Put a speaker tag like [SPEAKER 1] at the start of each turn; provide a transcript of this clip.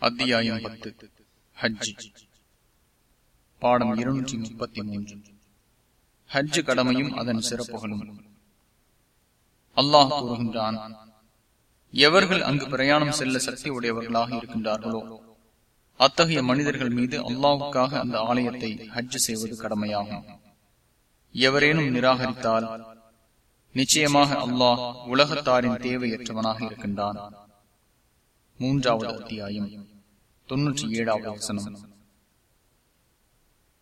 [SPEAKER 1] அத்தியாயம் பத்து. ஹஜ். பாடம் இருநூற்றி முப்பத்தி மூன்று ஹஜ் கடமையும் அதன் சிறப்புகளும். அல்லாஹ் கூறுகின்றான் எவர்கள் அங்கு பிரயாணம் செல்ல சக்தி உடையவர்களாக இருக்கின்றார்களோ அத்தகைய மனிதர்கள் மீது அல்லாஹுக்காக அந்த ஆலயத்தை ஹஜ் செய்வது கடமையாகும். எவரேனும் நிராகரித்தால் நிச்சயமாக அல்லாஹ் உலகத்தாரின் தேவையற்றவனாக இருக்கின்றான். மூன்றாவது அத்தியாயம். தொன்னூற்றி ஏழாவது வசனம்.